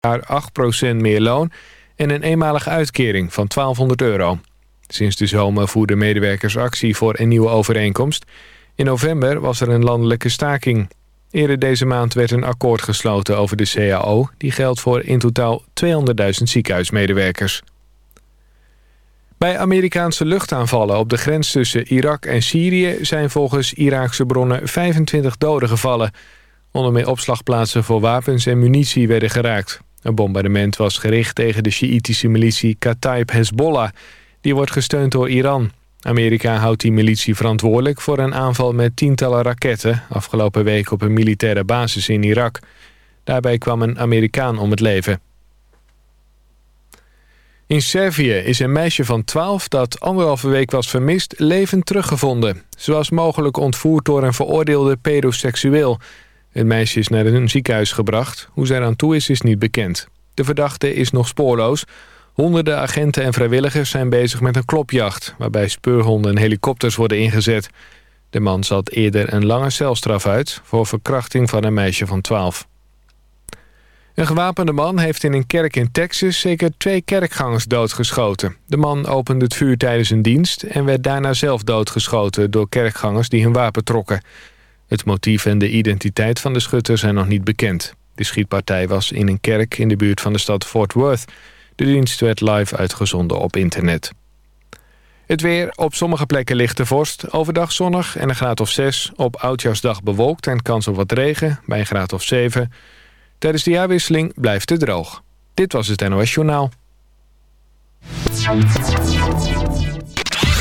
jaar 8% meer loon en een eenmalige uitkering van 1200 euro. Sinds de zomer voerden medewerkers actie voor een nieuwe overeenkomst. In november was er een landelijke staking. Eerder deze maand werd een akkoord gesloten over de CAO. Die geldt voor in totaal 200.000 ziekenhuismedewerkers. Bij Amerikaanse luchtaanvallen op de grens tussen Irak en Syrië... zijn volgens Iraakse bronnen 25 doden gevallen. Onder meer opslagplaatsen voor wapens en munitie werden geraakt. Een bombardement was gericht tegen de Sjiïtische militie Kataib Hezbollah. Die wordt gesteund door Iran. Amerika houdt die militie verantwoordelijk voor een aanval met tientallen raketten... afgelopen week op een militaire basis in Irak. Daarbij kwam een Amerikaan om het leven. In Servië is een meisje van 12 dat anderhalve week was vermist... levend teruggevonden. Ze was mogelijk ontvoerd door een veroordeelde pedoseksueel... Het meisje is naar een ziekenhuis gebracht. Hoe zij eraan toe is, is niet bekend. De verdachte is nog spoorloos. Honderden agenten en vrijwilligers zijn bezig met een klopjacht... waarbij speurhonden en helikopters worden ingezet. De man zat eerder een lange celstraf uit... voor verkrachting van een meisje van 12. Een gewapende man heeft in een kerk in Texas... zeker twee kerkgangers doodgeschoten. De man opende het vuur tijdens een dienst... en werd daarna zelf doodgeschoten door kerkgangers die hun wapen trokken... Het motief en de identiteit van de schutter zijn nog niet bekend. De schietpartij was in een kerk in de buurt van de stad Fort Worth. De dienst werd live uitgezonden op internet. Het weer. Op sommige plekken ligt de vorst. Overdag zonnig en een graad of 6. Op Oudjaarsdag bewolkt en kans op wat regen bij een graad of 7. Tijdens de jaarwisseling blijft het droog. Dit was het NOS Journaal.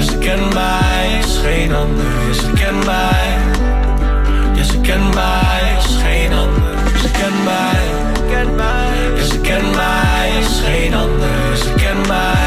Ja, ze kent mij Is geen ander. Ja, ze kent mij. Ja, ze kent mij Is geen ander. Ze kent mij. Ja, ze kent mij Is geen ander. Ze kent mij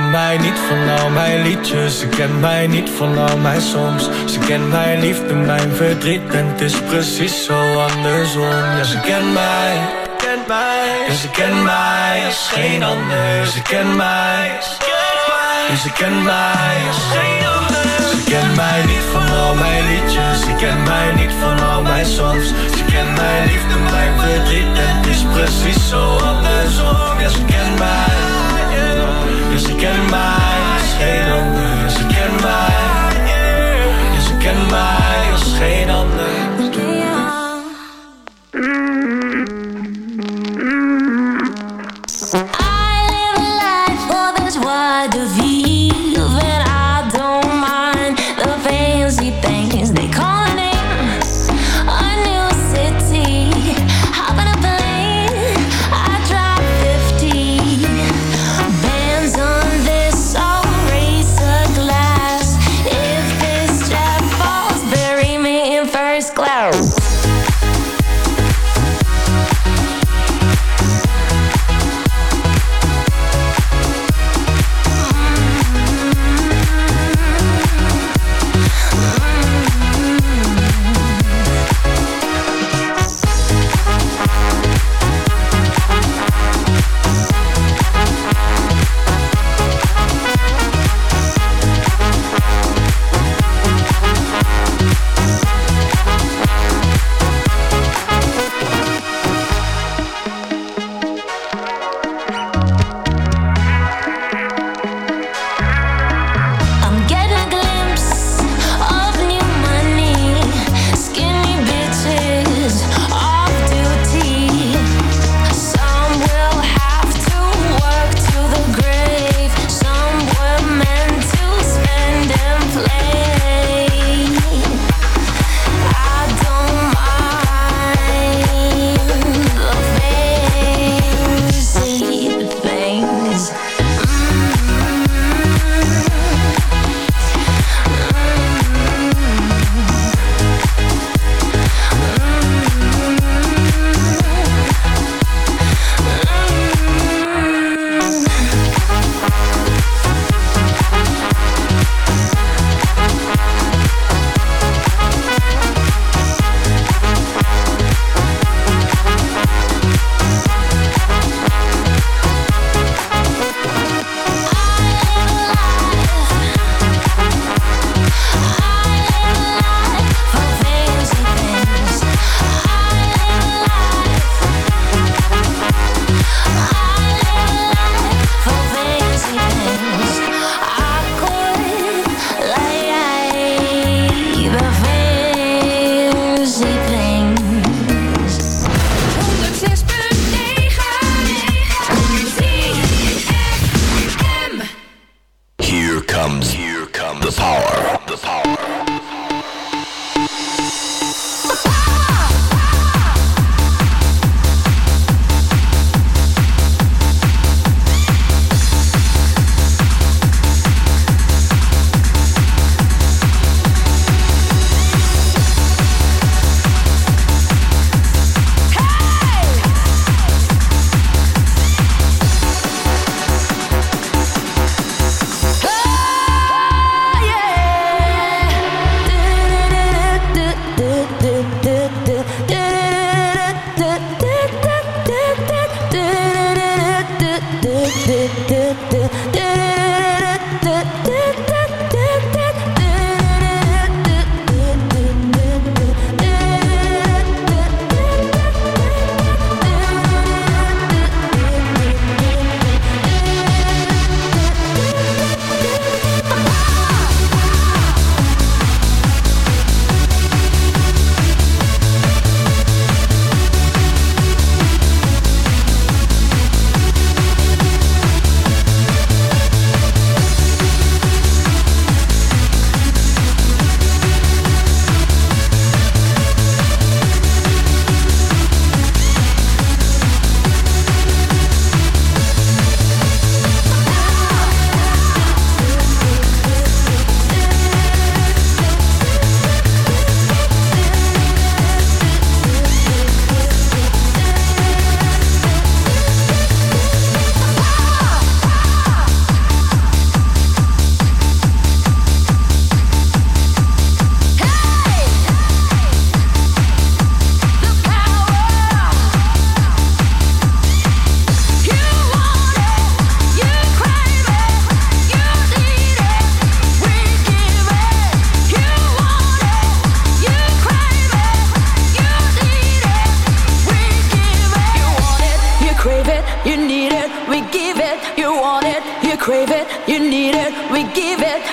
mij niet van al mijn liedjes. Ze kent mij niet van al mijn songs. Ze kent mijn liefde, mijn verdriet. En het is precies zo andersom. Ja, ze kent mij. Kent mij. Ja, ze kent mij als geen ander. Ze kent mij. Ze kent mij als geen ander. Ze kent mij niet van al mijn liedjes. Ze kent mij niet van al mijn songs. Ze kent mijn liefde, mijn verdriet. En het is precies zo andersom. Ja, ze kent mij dus ze kent mij,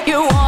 You want.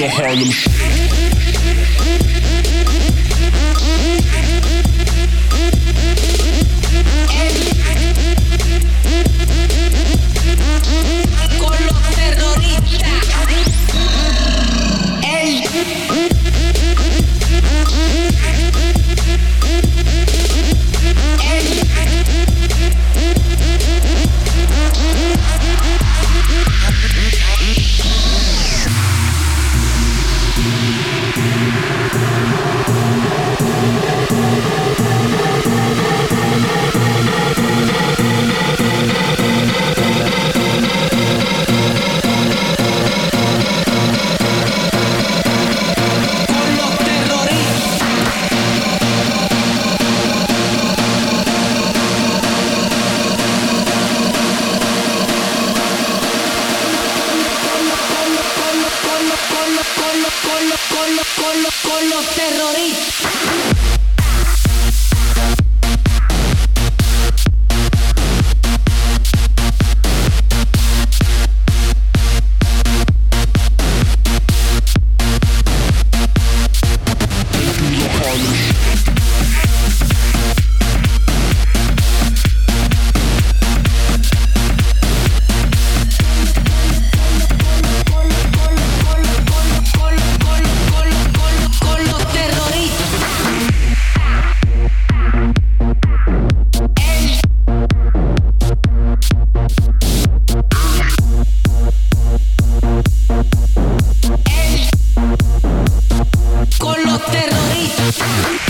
your Harlem Shake. terrorista.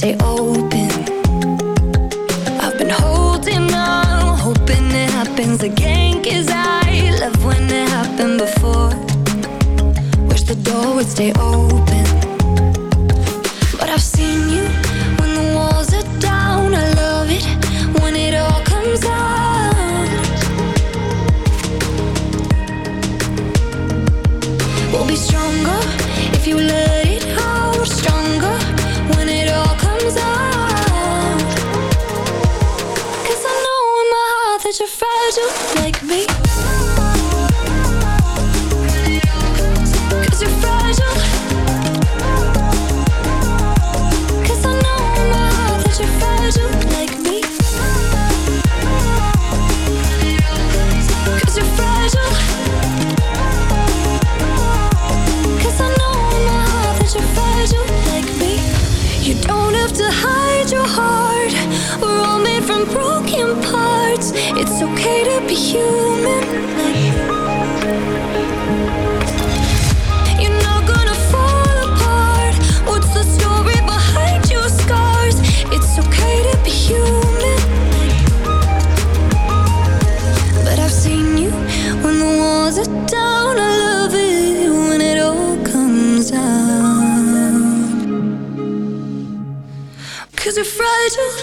Door would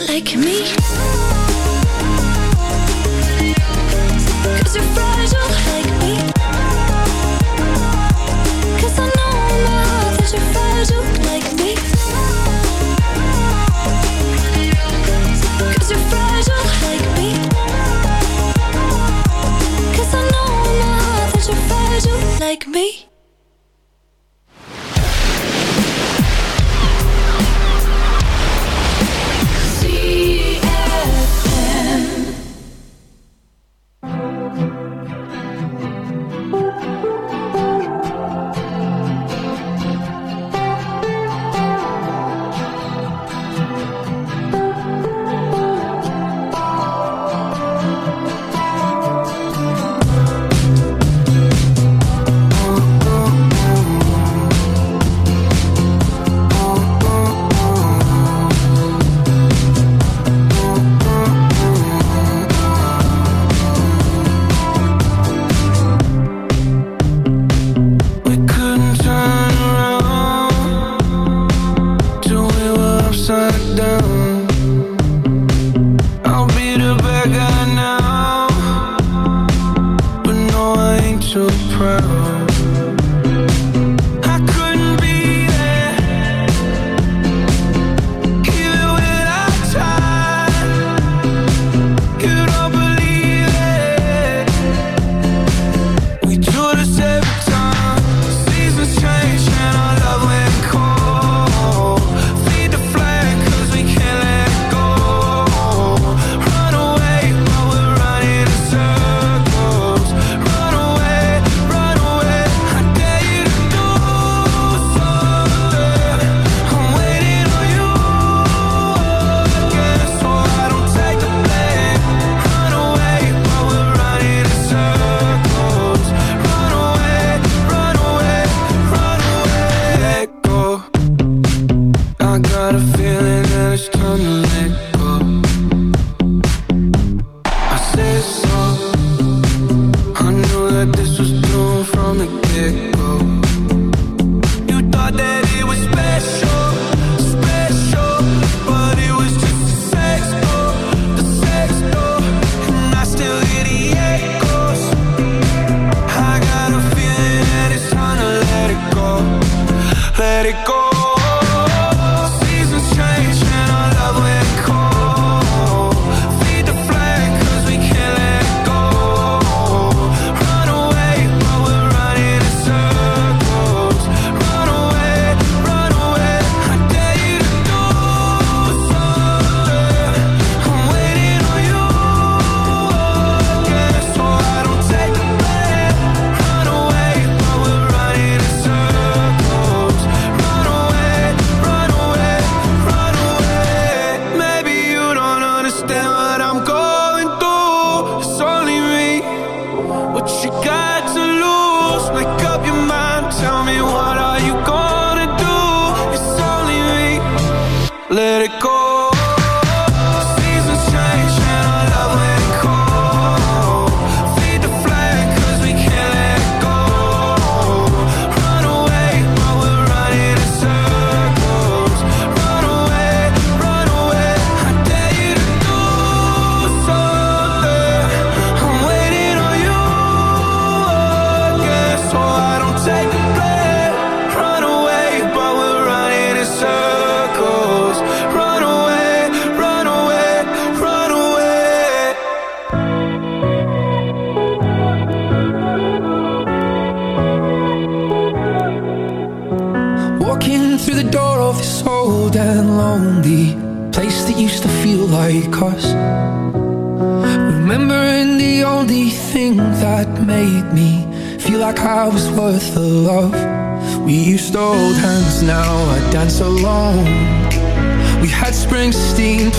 like me. Cause you're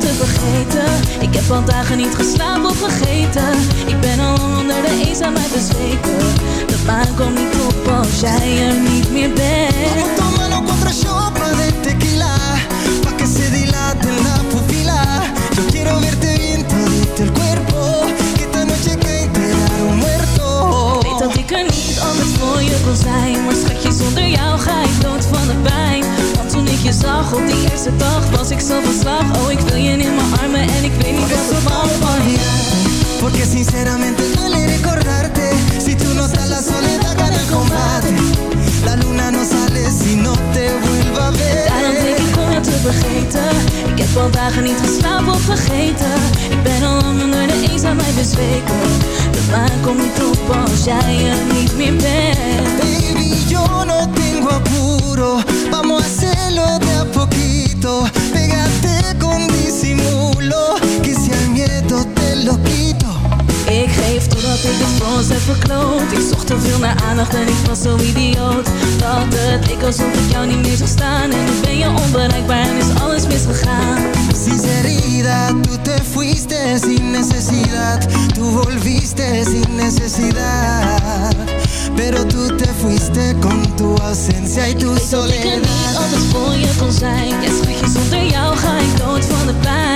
Jou te vergeten. Ik heb al dagen niet geslapen of vergeten. Ik ben al onder de eenzaamheid bezweken. De maan komt niet op als jij er niet meer bent. Tomando cuatro shots de tequila, pa que se dilate la pupila. Yo quiero verte bien todito el cuerpo, que esta noche que enterar un muerto. Weet dat ik er niet anders voor je kon zijn. Maar schatje, zonder jou ga ik dood van de pijn je zag. Op die eerste dag Was ik zo van slag. Oh, ik wil je in mijn armen En ik weet niet wat er van van je. Porque sinceramente duele recordarte. Si tú no estás la soledad gana el combate. La luna no sale si no te vuelva a Daarom denk ver ik om jou te vergeten. Ik heb al dagen niet geslapen of vergeten. Ik ben al lang onder de eenzaamheid bezweken. De maan komt niet op als jij er niet meer bent. Baby, yo no tengo apuro Vamos a hacerlo de a poquito. Pégate con disimulo Que si al miedo te lo quito Ik geef totdat ik het voor ons heb verkloot. Ik zocht te veel naar aandacht en ik was zo idioot. Dat het ik alsof ik jou niet meer zag staan. En nu ben je onbereikbaar en is alles misgegaan. Sinceridad, tú te fuiste sin necesidad. Tú volviste sin necesidad. Pero tú te fuiste con tu ausencia y tu Ik dat ik er niet soledad. altijd voor je kon zijn. Ja schatje, zonder jou ga ik dood van de pijn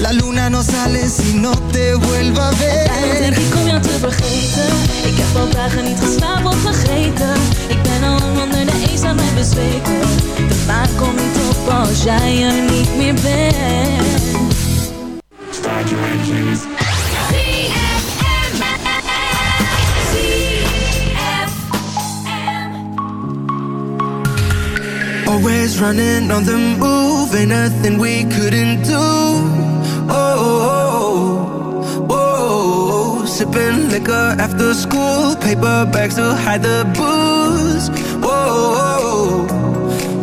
La luna no sale si no te vuelva a Daarom denk ver ik om jou te vergeten. Ik heb al dagen niet geslapen of vergeten. Ik ben al lang onder de eenzaamheid bezweken. De maan komt niet op als jij er niet meer bent. Always running on the move, ain't nothing we couldn't do. Sipping liquor after school, paper bags to hide the booze. Oh,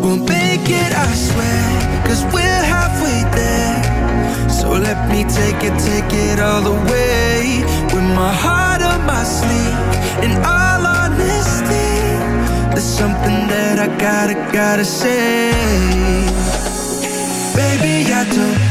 we'll make it, I swear, cause we're halfway there. So let me take it, take it all the way. With my heart on my sleeve, in all honesty. There's something that I gotta, gotta say. Baby, I don't